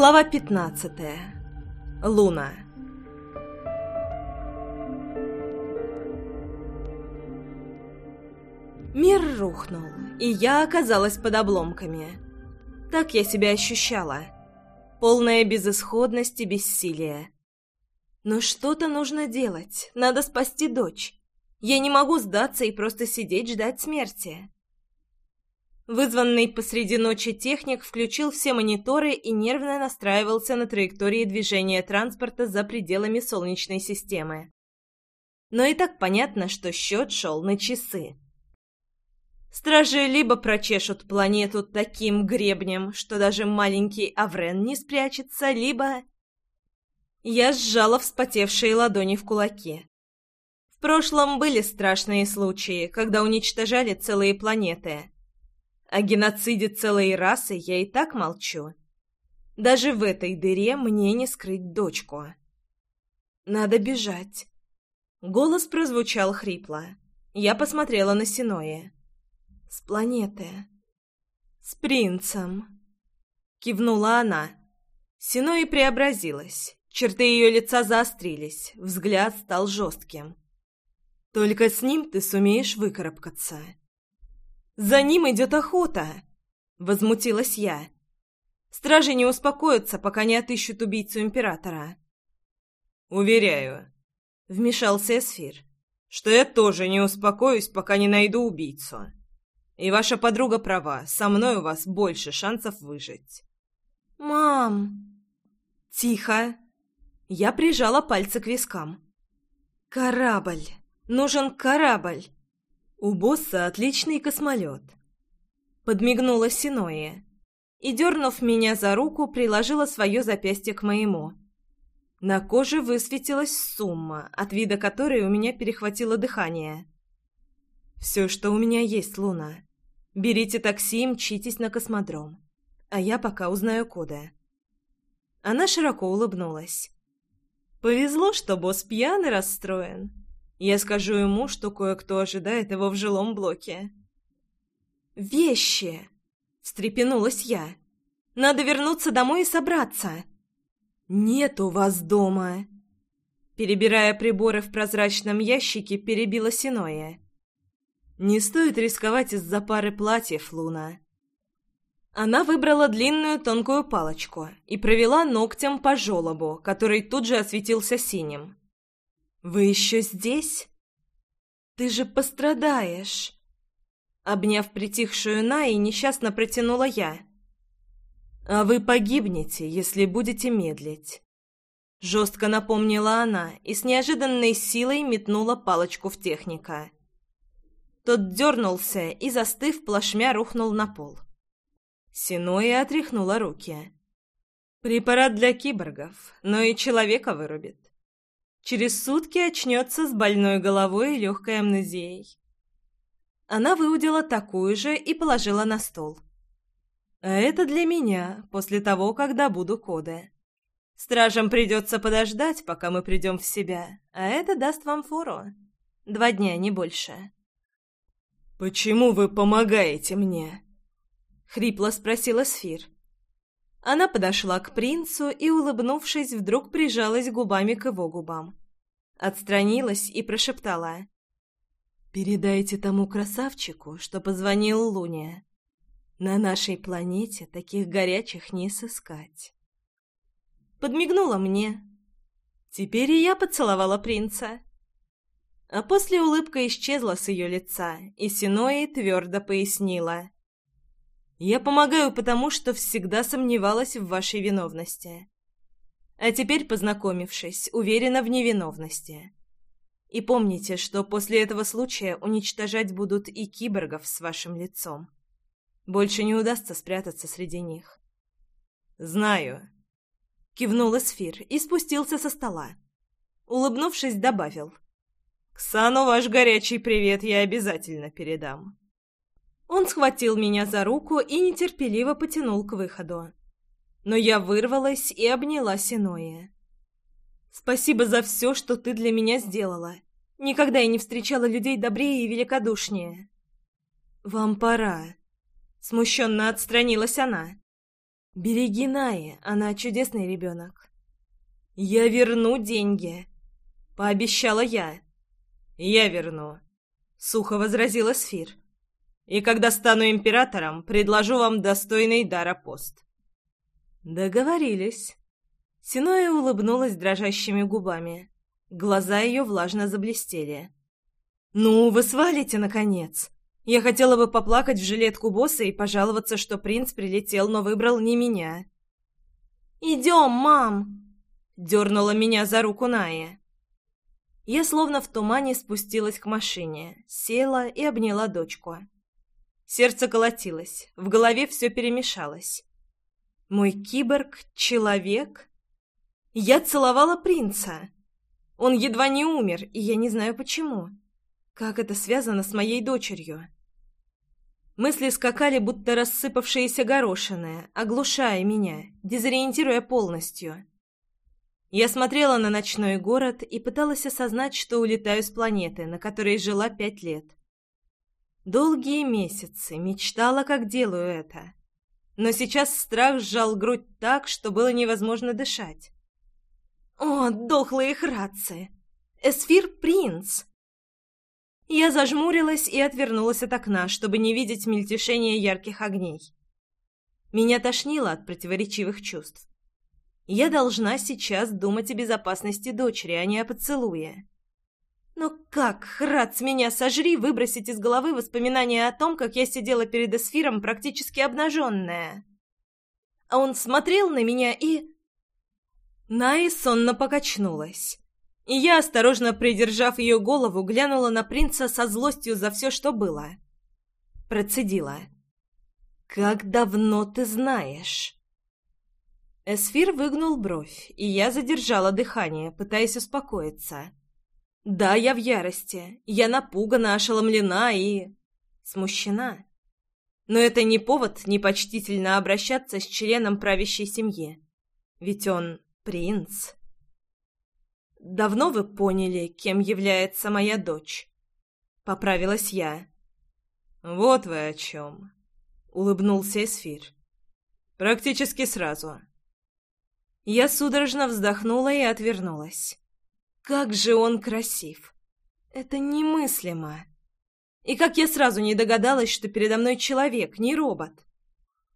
Глава 15. Луна. Мир рухнул, и я оказалась под обломками. Так я себя ощущала. Полная безысходность и бессилие. Но что-то нужно делать, надо спасти дочь. Я не могу сдаться и просто сидеть ждать смерти. Вызванный посреди ночи техник включил все мониторы и нервно настраивался на траектории движения транспорта за пределами Солнечной системы. Но и так понятно, что счет шел на часы. Стражи либо прочешут планету таким гребнем, что даже маленький Аврен не спрячется, либо... Я сжала вспотевшие ладони в кулаки. В прошлом были страшные случаи, когда уничтожали целые планеты. О геноциде целой расы я и так молчу. Даже в этой дыре мне не скрыть дочку. Надо бежать. Голос прозвучал хрипло. Я посмотрела на Синое. С планеты. С принцем. Кивнула она. Синое преобразилась. Черты ее лица заострились, взгляд стал жестким. Только с ним ты сумеешь выкарабкаться. «За ним идет охота!» — возмутилась я. «Стражи не успокоятся, пока не отыщут убийцу императора». «Уверяю», — вмешался Эсфир, «что я тоже не успокоюсь, пока не найду убийцу. И ваша подруга права, со мной у вас больше шансов выжить». «Мам!» «Тихо!» Я прижала пальцы к вискам. «Корабль! Нужен корабль!» У босса отличный космолет. Подмигнула Синое и, дернув меня за руку, приложила свое запястье к моему. На коже высветилась сумма, от вида которой у меня перехватило дыхание. «Все, что у меня есть, Луна. Берите такси и мчитесь на космодром. А я пока узнаю коды». Она широко улыбнулась. «Повезло, что босс пьян и расстроен. Я скажу ему, что кое-кто ожидает его в жилом блоке. «Вещи!» — встрепенулась я. «Надо вернуться домой и собраться!» «Нет у вас дома!» Перебирая приборы в прозрачном ящике, перебила Синоя. «Не стоит рисковать из-за пары платьев, Луна». Она выбрала длинную тонкую палочку и провела ногтем по желобу, который тут же осветился синим. «Вы еще здесь? Ты же пострадаешь!» Обняв притихшую Наи, несчастно протянула я. «А вы погибнете, если будете медлить». Жестко напомнила она и с неожиданной силой метнула палочку в техника. Тот дернулся и, застыв, плашмя рухнул на пол. Синоя отряхнула руки. «Препарат для киборгов, но и человека вырубит. Через сутки очнется с больной головой и легкой амнезией. Она выудила такую же и положила на стол. А это для меня, после того, когда буду коды. Стражам придется подождать, пока мы придем в себя, а это даст вам фору. Два дня, не больше. «Почему вы помогаете мне?» — хрипло спросила Сфир. Она подошла к принцу и, улыбнувшись, вдруг прижалась губами к его губам. Отстранилась и прошептала. «Передайте тому красавчику, что позвонил Луне. На нашей планете таких горячих не сыскать». Подмигнула мне. Теперь и я поцеловала принца. А после улыбка исчезла с ее лица, и Синои твердо пояснила. Я помогаю потому, что всегда сомневалась в вашей виновности. А теперь, познакомившись, уверена в невиновности. И помните, что после этого случая уничтожать будут и киборгов с вашим лицом. Больше не удастся спрятаться среди них. «Знаю», — кивнул Эсфир и спустился со стола. Улыбнувшись, добавил. «Ксану ваш горячий привет я обязательно передам». Он схватил меня за руку и нетерпеливо потянул к выходу. Но я вырвалась и обняла Синоя. «Спасибо за все, что ты для меня сделала. Никогда я не встречала людей добрее и великодушнее». «Вам пора», — смущенно отстранилась она. Береги Наи, она чудесный ребенок. Я верну деньги, пообещала я. Я верну, сухо возразила Сфир. И когда стану императором, предложу вам достойный дара пост. Договорились. Синоя улыбнулась дрожащими губами. Глаза ее влажно заблестели. «Ну, вы свалите, наконец!» Я хотела бы поплакать в жилетку босса и пожаловаться, что принц прилетел, но выбрал не меня. «Идем, мам!» — дернула меня за руку Ная. Я словно в тумане спустилась к машине, села и обняла дочку. Сердце колотилось, в голове все перемешалось. Мой киборг — человек? Я целовала принца. Он едва не умер, и я не знаю почему. Как это связано с моей дочерью? Мысли скакали, будто рассыпавшиеся горошины, оглушая меня, дезориентируя полностью. Я смотрела на ночной город и пыталась осознать, что улетаю с планеты, на которой жила пять лет. Долгие месяцы мечтала, как делаю это. Но сейчас страх сжал грудь так, что было невозможно дышать. «О, дохлые хратцы! Эсфир принц!» Я зажмурилась и отвернулась от окна, чтобы не видеть мельтешения ярких огней. Меня тошнило от противоречивых чувств. Я должна сейчас думать о безопасности дочери, а не о поцелуе. Но как, Храц, меня сожри, выбросить из головы воспоминания о том, как я сидела перед эсфиром практически обнаженная? А он смотрел на меня и... Най сонно покачнулась и я, осторожно придержав ее голову, глянула на принца со злостью за все, что было. Процедила. «Как давно ты знаешь?» Эсфир выгнул бровь, и я задержала дыхание, пытаясь успокоиться. «Да, я в ярости. Я напугана, ошеломлена и... смущена. Но это не повод непочтительно обращаться с членом правящей семьи. Ведь он принц». «Давно вы поняли, кем является моя дочь?» Поправилась я. «Вот вы о чем», — улыбнулся Эсфир. «Практически сразу». Я судорожно вздохнула и отвернулась. «Как же он красив! Это немыслимо!» И как я сразу не догадалась, что передо мной человек, не робот.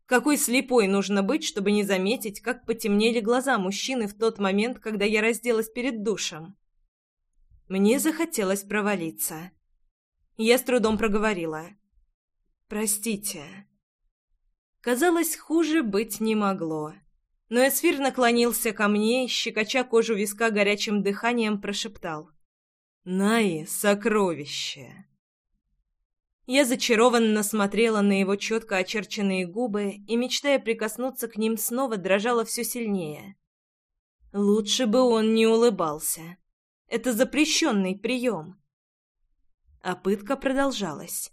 Какой слепой нужно быть, чтобы не заметить, как потемнели глаза мужчины в тот момент, когда я разделась перед душем? Мне захотелось провалиться. Я с трудом проговорила. «Простите». Казалось, хуже быть не могло. Но Эсфир наклонился ко мне, щекоча кожу виска горячим дыханием, прошептал. «Наи, сокровище!» Я зачарованно смотрела на его четко очерченные губы и, мечтая прикоснуться к ним, снова дрожала все сильнее. Лучше бы он не улыбался. Это запрещенный прием. А пытка продолжалась.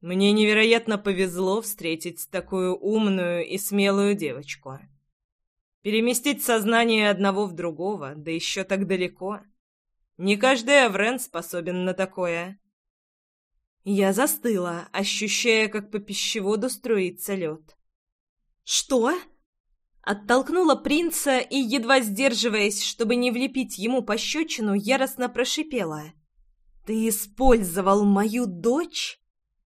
Мне невероятно повезло встретить такую умную и смелую девочку. Переместить сознание одного в другого, да еще так далеко. Не каждый Аврен способен на такое. Я застыла, ощущая, как по пищеводу струится лед. «Что?» Оттолкнула принца и, едва сдерживаясь, чтобы не влепить ему пощечину, яростно прошипела. «Ты использовал мою дочь?»